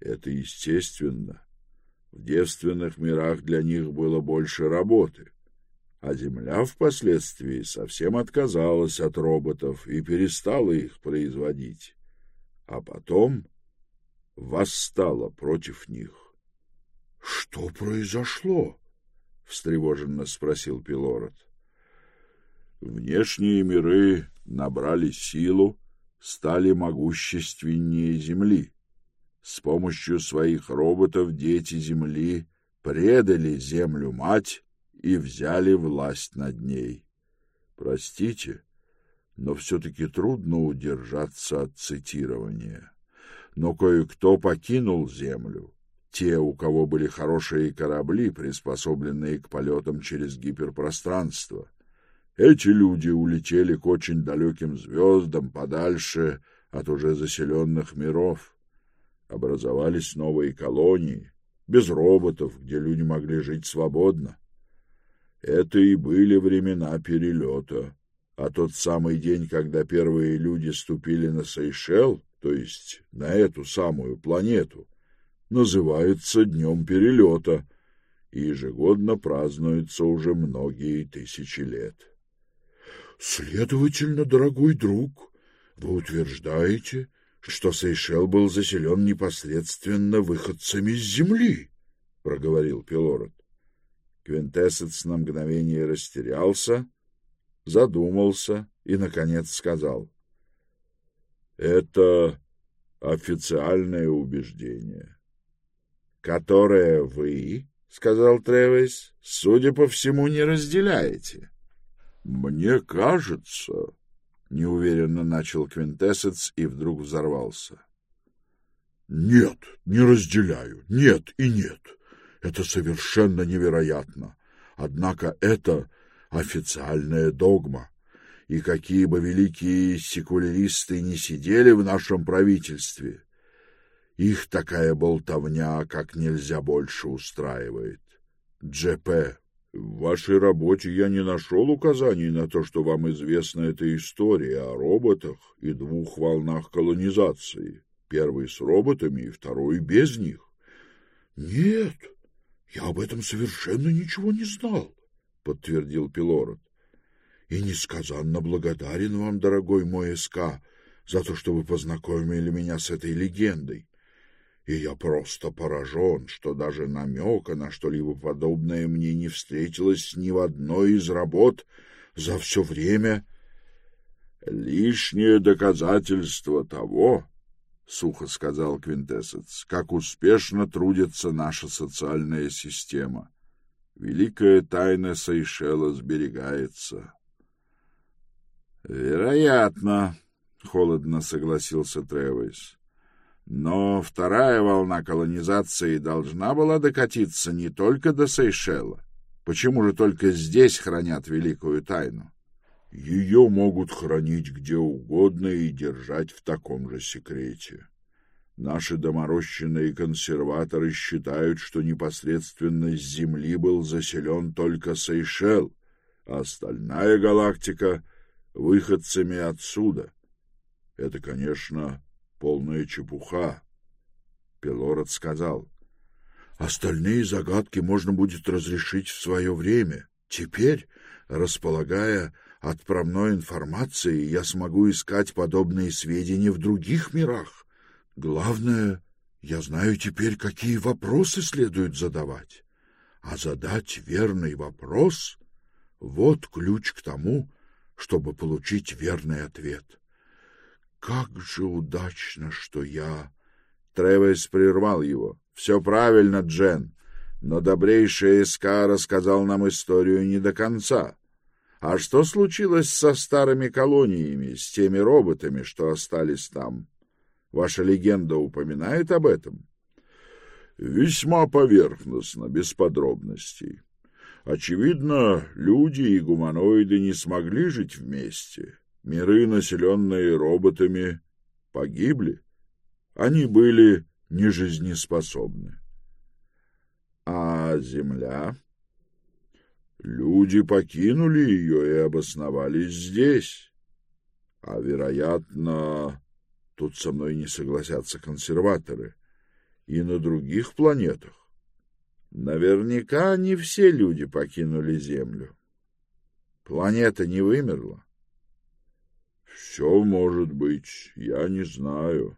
Это естественно. В девственных мирах для них было больше работы а Земля впоследствии совсем отказалась от роботов и перестала их производить, а потом восстала против них. — Что произошло? — встревоженно спросил Пилород. Внешние миры набрали силу, стали могущественнее Земли. С помощью своих роботов дети Земли предали Землю-мать и взяли власть над ней. Простите, но все-таки трудно удержаться от цитирования. Но кое-кто покинул землю. Те, у кого были хорошие корабли, приспособленные к полетам через гиперпространство. Эти люди улетели к очень далеким звездам, подальше от уже заселенных миров. Образовались новые колонии, без роботов, где люди могли жить свободно. Это и были времена перелета. А тот самый день, когда первые люди ступили на Сейшел, то есть на эту самую планету, называется Днем Перелета и ежегодно празднуется уже многие тысячи лет. Следовательно, дорогой друг, вы утверждаете, что Сейшел был заселен непосредственно выходцами с Земли, — проговорил Пилород. Квинтесец на мгновение растерялся, задумался и, наконец, сказал. — Это официальное убеждение. — Которое вы, — сказал Тревис, — судя по всему, не разделяете. — Мне кажется, — неуверенно начал Квинтесец и вдруг взорвался. — Нет, не разделяю, нет и нет. Это совершенно невероятно. Однако это официальная догма. И какие бы великие секуляристы не сидели в нашем правительстве, их такая болтовня как нельзя больше устраивает. ДЖП, в вашей работе я не нашел указаний на то, что вам известна эта история о роботах и двух волнах колонизации. Первый с роботами и второй без них. Нет, я об этом совершенно ничего не знал, подтвердил Пилород. И несказанно благодарен вам, дорогой мой СК, за то, что вы познакомили меня с этой легендой и я просто поражен, что даже намека на что-либо подобное мне не встретилось ни в одной из работ за все время. Лишнее доказательство того, — сухо сказал Квинтесец, — как успешно трудится наша социальная система. Великая тайна Сейшела сберегается. — Вероятно, — холодно согласился Тревис. Но вторая волна колонизации должна была докатиться не только до Сейшела. Почему же только здесь хранят великую тайну? Ее могут хранить где угодно и держать в таком же секрете. Наши доморощенные консерваторы считают, что непосредственно с Земли был заселен только Сейшел, а остальная галактика — выходцами отсюда. Это, конечно, полная чепуха. Пелород сказал, остальные загадки можно будет разрешить в свое время. Теперь, располагая отправной информацией, я смогу искать подобные сведения в других мирах. Главное, я знаю теперь, какие вопросы следует задавать. А задать верный вопрос — вот ключ к тому, чтобы получить верный ответ. Как же удачно, что я... Тревес прервал его. Все правильно, Джен, но добрейший СК рассказал нам историю не до конца. А что случилось со старыми колониями, с теми роботами, что остались там? Ваша легенда упоминает об этом? Весьма поверхностно, без подробностей. Очевидно, люди и гуманоиды не смогли жить вместе. Миры, населенные роботами, погибли. Они были нежизнеспособны. А Земля? Люди покинули ее и обосновались здесь. А, вероятно, тут со мной не согласятся консерваторы, и на других планетах. Наверняка не все люди покинули Землю. Планета не вымерла. Все может быть, я не знаю.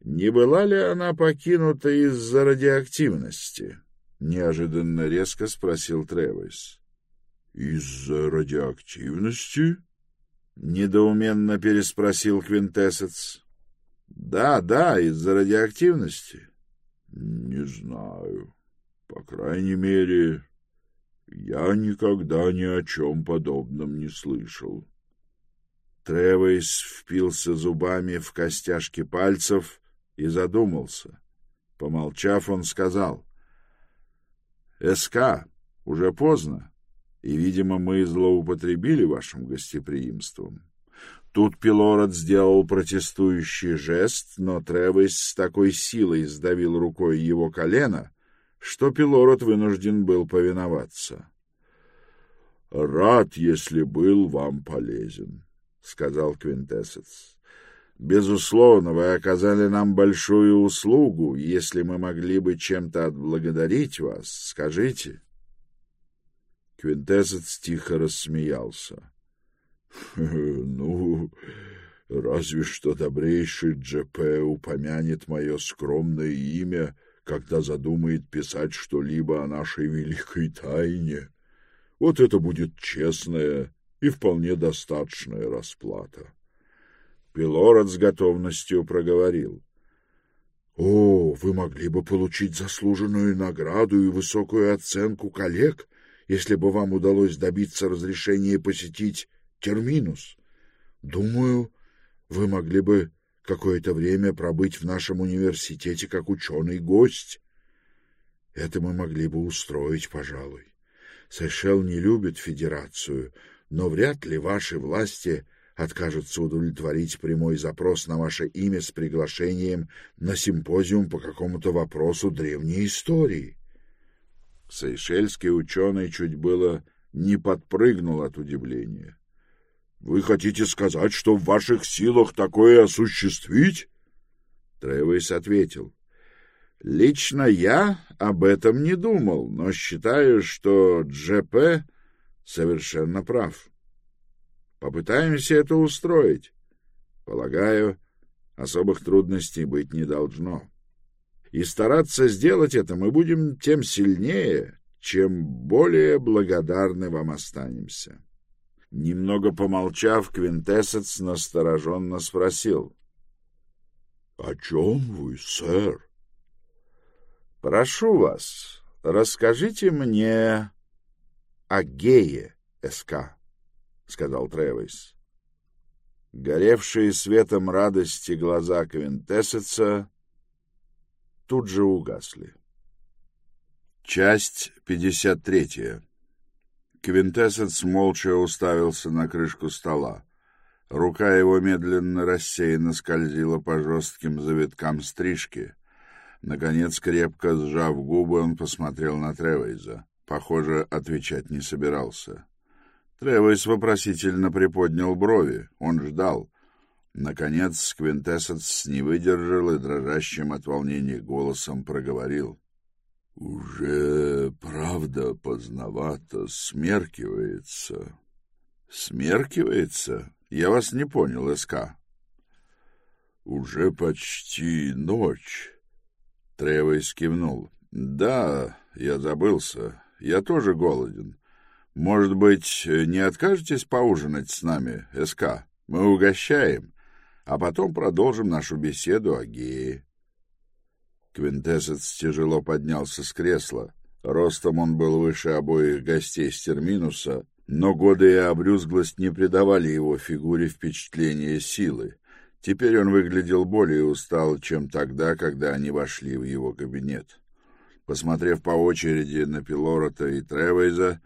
Не была ли она покинута из-за радиоактивности? Неожиданно резко спросил Тревис. Из-за радиоактивности? Недоуменно переспросил Квинтесец. Да, да, из-за радиоактивности. Не знаю. По крайней мере, я никогда ни о чем подобном не слышал. Тревейс впился зубами в костяшки пальцев и задумался. Помолчав, он сказал. — СК, уже поздно, и, видимо, мы злоупотребили вашим гостеприимством. Тут Пилород сделал протестующий жест, но Тревейс с такой силой сдавил рукой его колено, что Пилород вынужден был повиноваться. — Рад, если был вам полезен. —— сказал Квинтесец. «Безусловно, вы оказали нам большую услугу. Если мы могли бы чем-то отблагодарить вас, скажите». Квинтесец тихо рассмеялся. «Ну, разве что добрейший Джепе упомянет мое скромное имя, когда задумает писать что-либо о нашей великой тайне. Вот это будет честное и вполне достаточная расплата. Пилород с готовностью проговорил. О, вы могли бы получить заслуженную награду и высокую оценку коллег, если бы вам удалось добиться разрешения посетить Терминус. Думаю, вы могли бы какое-то время пробыть в нашем университете как ученый-гость. Это мы могли бы устроить, пожалуй. Сейшел не любит федерацию, но вряд ли ваши власти откажутся удовлетворить прямой запрос на ваше имя с приглашением на симпозиум по какому-то вопросу древней истории. Сейшельский ученый чуть было не подпрыгнул от удивления. — Вы хотите сказать, что в ваших силах такое осуществить? Тревес ответил. — Лично я об этом не думал, но считаю, что Джп совершенно прав. Попытаемся это устроить. Полагаю, особых трудностей быть не должно. И стараться сделать это мы будем тем сильнее, чем более благодарны вам останемся. Немного помолчав, Квинтесец настороженно спросил. — О чем вы, сэр? — Прошу вас, расскажите мне о гее СК, — сказал Тревис. Горевшие светом радости глаза Квинтесеца тут же угасли. Часть 53. Квинтессенс молча уставился на крышку стола. Рука его медленно рассеянно скользила по жестким завиткам стрижки. Наконец, крепко сжав губы, он посмотрел на Тревейза. Похоже, отвечать не собирался. Тревейз вопросительно приподнял брови. Он ждал. Наконец, Квинтессенс не выдержал и дрожащим от волнения голосом проговорил. Уже, правда, поздновато, смеркивается. Смеркивается? Я вас не понял, СК. Уже почти ночь. Тревой кивнул. Да, я забылся. Я тоже голоден. Может быть, не откажетесь поужинать с нами, СК? Мы угощаем, а потом продолжим нашу беседу о гее. Квинтесец тяжело поднялся с кресла. Ростом он был выше обоих гостей с терминуса, но годы и обрюзглость не придавали его фигуре впечатления силы. Теперь он выглядел более устал, чем тогда, когда они вошли в его кабинет. Посмотрев по очереди на Пилорота и Тревейза,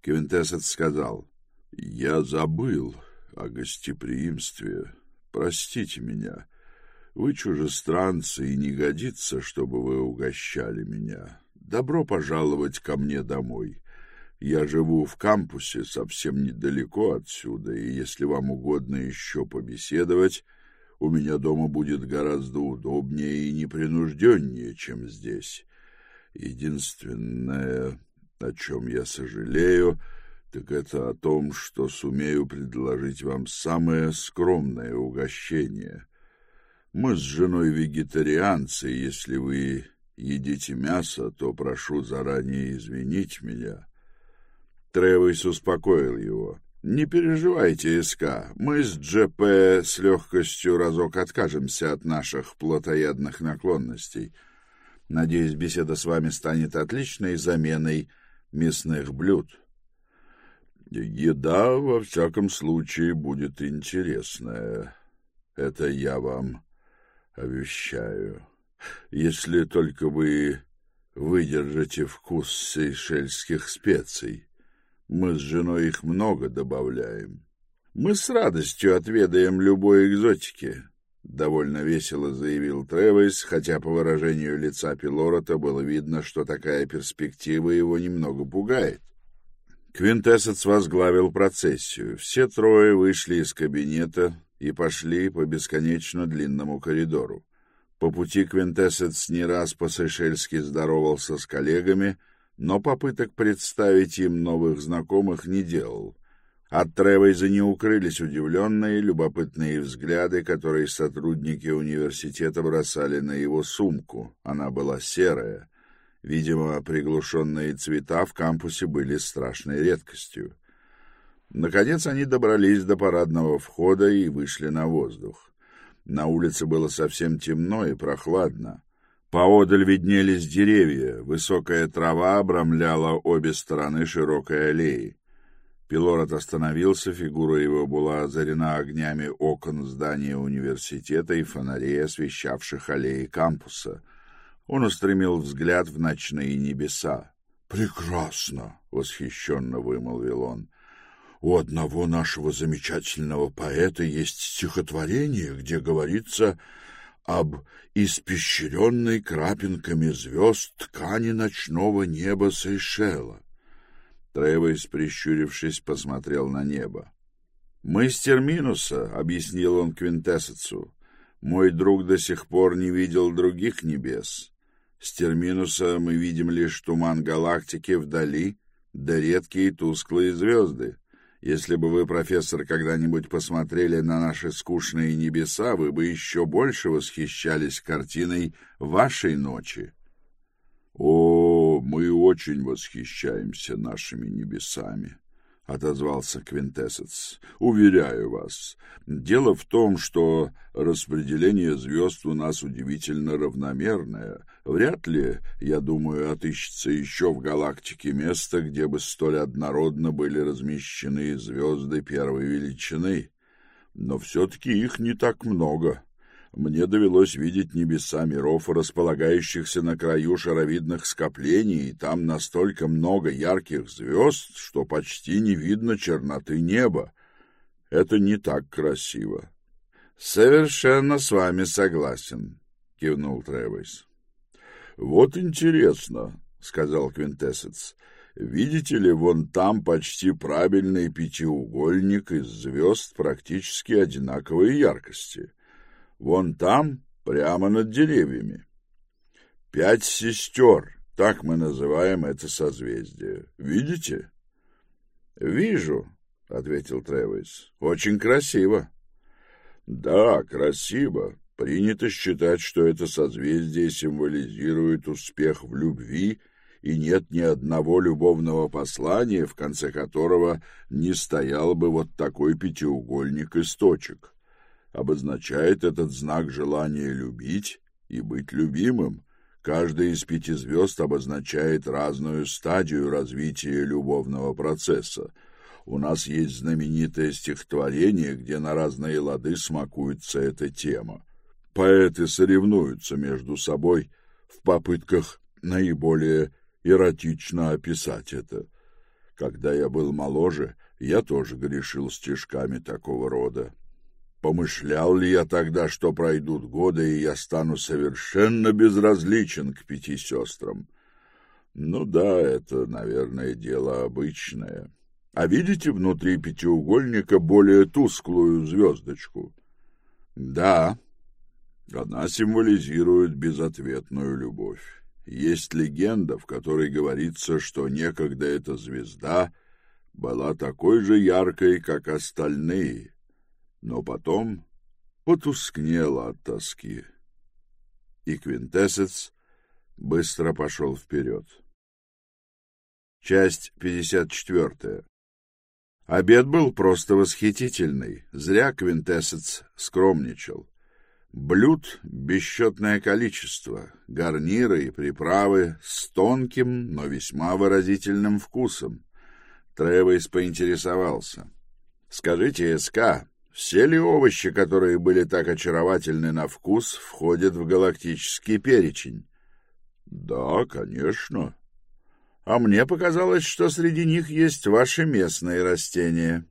Квинтесец сказал, «Я забыл о гостеприимстве. Простите меня. Вы чужестранцы, и не годится, чтобы вы угощали меня. Добро пожаловать ко мне домой. Я живу в кампусе совсем недалеко отсюда, и если вам угодно еще побеседовать, у меня дома будет гораздо удобнее и непринужденнее, чем здесь. Единственное, о чем я сожалею, так это о том, что сумею предложить вам самое скромное угощение — мы с женой вегетарианцы, если вы едите мясо, то прошу заранее извинить меня. Тревис успокоил его. Не переживайте, СК. Мы с ДЖП с легкостью разок откажемся от наших плотоядных наклонностей. Надеюсь, беседа с вами станет отличной заменой мясных блюд. Еда, во всяком случае, будет интересная. Это я вам обещаю. Если только вы выдержите вкус сейшельских специй. Мы с женой их много добавляем. Мы с радостью отведаем любой экзотики, — довольно весело заявил Тревис, хотя по выражению лица Пилорота было видно, что такая перспектива его немного пугает. Квинтессец возглавил процессию. Все трое вышли из кабинета, и пошли по бесконечно длинному коридору. По пути Квинтессец не раз по-сейшельски здоровался с коллегами, но попыток представить им новых знакомых не делал. От Тревейза не укрылись удивленные, любопытные взгляды, которые сотрудники университета бросали на его сумку. Она была серая. Видимо, приглушенные цвета в кампусе были страшной редкостью. Наконец они добрались до парадного входа и вышли на воздух. На улице было совсем темно и прохладно. Поодаль виднелись деревья, высокая трава обрамляла обе стороны широкой аллеи. Пилород остановился, фигура его была озарена огнями окон здания университета и фонарей, освещавших аллеи кампуса. Он устремил взгляд в ночные небеса. «Прекрасно!» — восхищенно вымолвил он. «У одного нашего замечательного поэта есть стихотворение, где говорится об испещренной крапинками звезд ткани ночного неба Сейшела. Тревойс, прищурившись, посмотрел на небо. «Мастер Минуса», — объяснил он Квинтэссецу, — «мой друг до сих пор не видел других небес. С терминуса мы видим лишь туман галактики вдали, да редкие тусклые звезды. Если бы вы, профессор, когда-нибудь посмотрели на наши скучные небеса, вы бы еще больше восхищались картиной вашей ночи. — О, мы очень восхищаемся нашими небесами, — отозвался Квинтэссец. — Уверяю вас, дело в том, что распределение звезд у нас удивительно равномерное. Вряд ли, я думаю, отыщется еще в галактике место, где бы столь однородно были размещены звезды первой величины. Но все-таки их не так много. — мне довелось видеть небеса миров, располагающихся на краю шаровидных скоплений, и там настолько много ярких звезд, что почти не видно черноты неба. Это не так красиво. — Совершенно с вами согласен, — кивнул Тревис. — Вот интересно, — сказал Квинтэссец. — Видите ли, вон там почти правильный пятиугольник из звезд практически одинаковой яркости — Вон там, прямо над деревьями. Пять сестер, так мы называем это созвездие. Видите? — Вижу, — ответил Тревис. — Очень красиво. — Да, красиво. Принято считать, что это созвездие символизирует успех в любви, и нет ни одного любовного послания, в конце которого не стоял бы вот такой пятиугольник из точек обозначает этот знак желания любить и быть любимым. Каждая из пяти звезд обозначает разную стадию развития любовного процесса. У нас есть знаменитое стихотворение, где на разные лады смакуется эта тема. Поэты соревнуются между собой в попытках наиболее эротично описать это. Когда я был моложе, я тоже грешил стишками такого рода. Помышлял ли я тогда, что пройдут годы, и я стану совершенно безразличен к пяти сестрам? Ну да, это, наверное, дело обычное. А видите внутри пятиугольника более тусклую звездочку? Да, она символизирует безответную любовь. Есть легенда, в которой говорится, что некогда эта звезда была такой же яркой, как остальные, но потом потускнела от тоски. И Квинтэссец быстро пошел вперед. Часть 54. Обед был просто восхитительный. Зря Квинтэссец скромничал. Блюд бесчетное количество, гарниры и приправы с тонким, но весьма выразительным вкусом. Тревейс поинтересовался. — Скажите, СК, все ли овощи, которые были так очаровательны на вкус, входят в галактический перечень? Да, конечно. А мне показалось, что среди них есть ваши местные растения.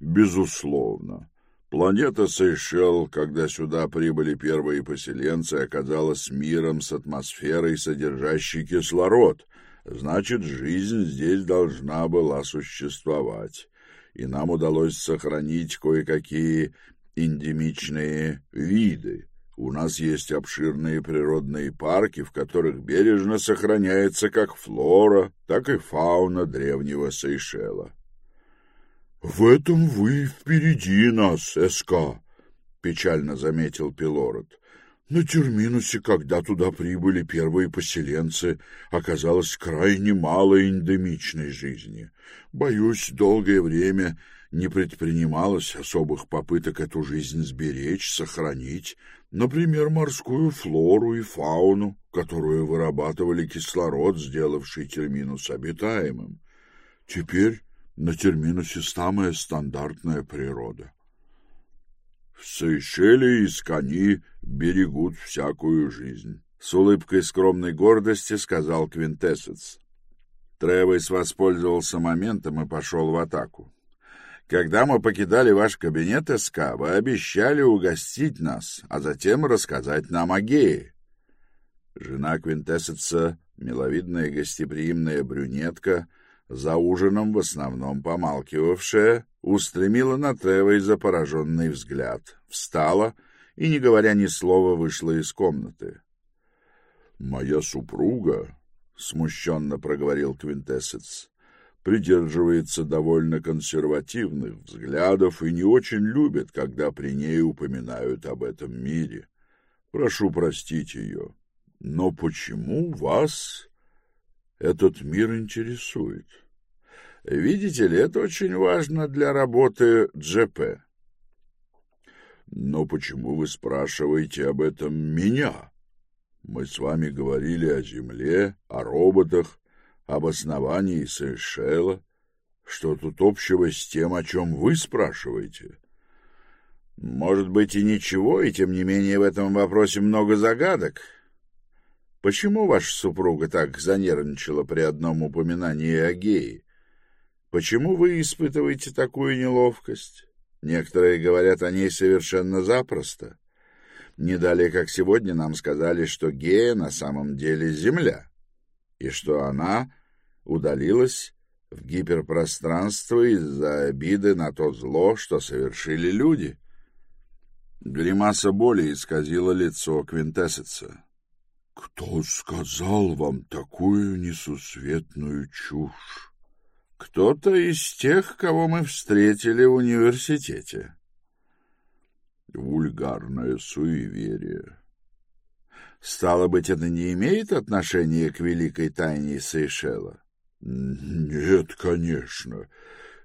Безусловно. Планета Сейшел, когда сюда прибыли первые поселенцы, оказалась миром с атмосферой, содержащей кислород. Значит, жизнь здесь должна была существовать и нам удалось сохранить кое-какие эндемичные виды. У нас есть обширные природные парки, в которых бережно сохраняется как флора, так и фауна древнего Сейшела. — В этом вы впереди нас, СК, — печально заметил Пилород. На Терминусе, когда туда прибыли первые поселенцы, оказалось крайне мало эндемичной жизни. Боюсь, долгое время не предпринималось особых попыток эту жизнь сберечь, сохранить, например, морскую флору и фауну, которую вырабатывали кислород, сделавший терминус обитаемым. Теперь на терминусе самая стандартная природа. В Сейшеле искони берегут всякую жизнь. С улыбкой скромной гордости сказал Квинтессец. Тревес воспользовался моментом и пошел в атаку. Когда мы покидали ваш кабинет, СК, вы обещали угостить нас, а затем рассказать нам о гее. Жена Квинтессеца, миловидная гостеприимная брюнетка, за ужином в основном помалкивавшая, устремила на Тревейза пораженный взгляд, встала и, не говоря ни слова, вышла из комнаты. «Моя супруга», — смущенно проговорил Квинтессец, придерживается довольно консервативных взглядов и не очень любит, когда при ней упоминают об этом мире. Прошу простить ее. Но почему вас этот мир интересует? Видите ли, это очень важно для работы ДЖП. Но почему вы спрашиваете об этом меня? Мы с вами говорили о Земле, о роботах, об основании Сейшела. Что тут общего с тем, о чем вы спрашиваете? Может быть и ничего, и тем не менее в этом вопросе много загадок. Почему ваша супруга так занервничала при одном упоминании о гее? Почему вы испытываете такую неловкость? Некоторые говорят о ней совершенно запросто. Не далее, как сегодня, нам сказали, что гея на самом деле Земля, и что она удалилась в гиперпространство из-за обиды на то зло, что совершили люди. Гримаса боли исказила лицо Квинтессеца. — Кто сказал вам такую несусветную чушь? — Кто-то из тех, кого мы встретили в университете. Вульгарное суеверие. Стало быть, это не имеет отношения к великой тайне Сейшела? Нет, конечно.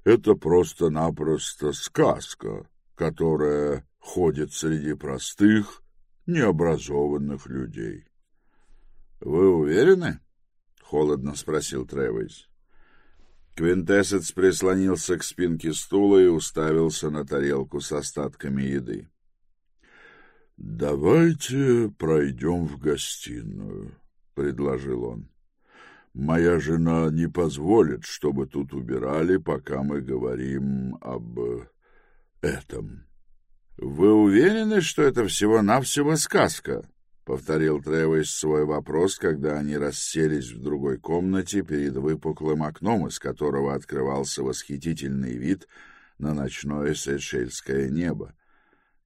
Это просто-напросто сказка, которая ходит среди простых, необразованных людей. — Вы уверены? — холодно спросил Тревис. Квинтессец прислонился к спинке стула и уставился на тарелку с остатками еды. — Давайте пройдем в гостиную, — предложил он. Моя жена не позволит, чтобы тут убирали, пока мы говорим об этом. — Вы уверены, что это всего-навсего сказка? — повторил Тревес свой вопрос, когда они расселись в другой комнате перед выпуклым окном, из которого открывался восхитительный вид на ночное сейшельское небо.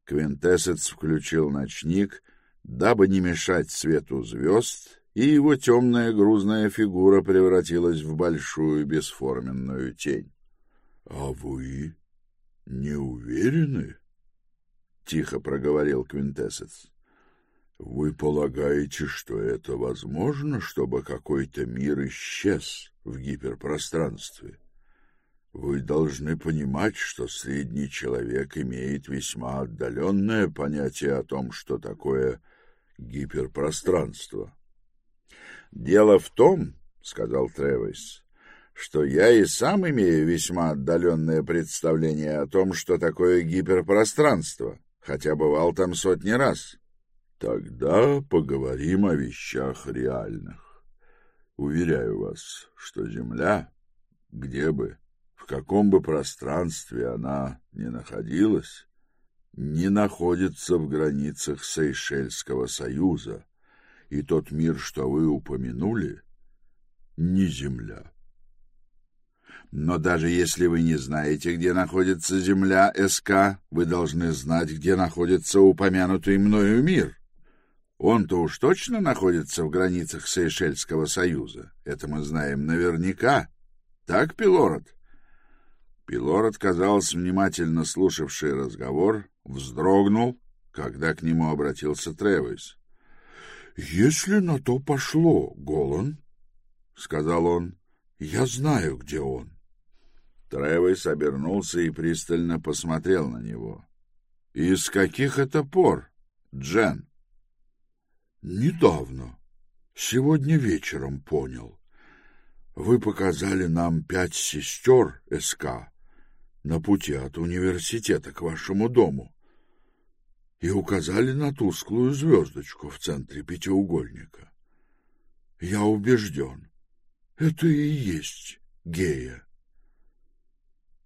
Квинтессец включил ночник, дабы не мешать свету звезд, и его темная грузная фигура превратилась в большую бесформенную тень. — А вы не уверены? — тихо проговорил Квинтессец. — Вы полагаете, что это возможно, чтобы какой-то мир исчез в гиперпространстве? Вы должны понимать, что средний человек имеет весьма отдаленное понятие о том, что такое гиперпространство. — Дело в том, — сказал Тревис, — что я и сам имею весьма отдаленное представление о том, что такое гиперпространство, хотя бывал там сотни раз. Тогда поговорим о вещах реальных. Уверяю вас, что Земля, где бы, в каком бы пространстве она ни находилась, не находится в границах Сейшельского союза, и тот мир, что вы упомянули, не Земля. Но даже если вы не знаете, где находится Земля СК, вы должны знать, где находится упомянутый мною мир. Он-то уж точно находится в границах Сейшельского союза. Это мы знаем наверняка. Так, Пилород? Пилород, казалось, внимательно слушавший разговор, вздрогнул, когда к нему обратился Тревис. «Если на то пошло, Голан, — сказал он, — я знаю, где он». Тревес обернулся и пристально посмотрел на него. — Из каких это пор, Джен? — Недавно. Сегодня вечером понял. Вы показали нам пять сестер СК на пути от университета к вашему дому и указали на тусклую звездочку в центре пятиугольника. Я убежден, это и есть гея.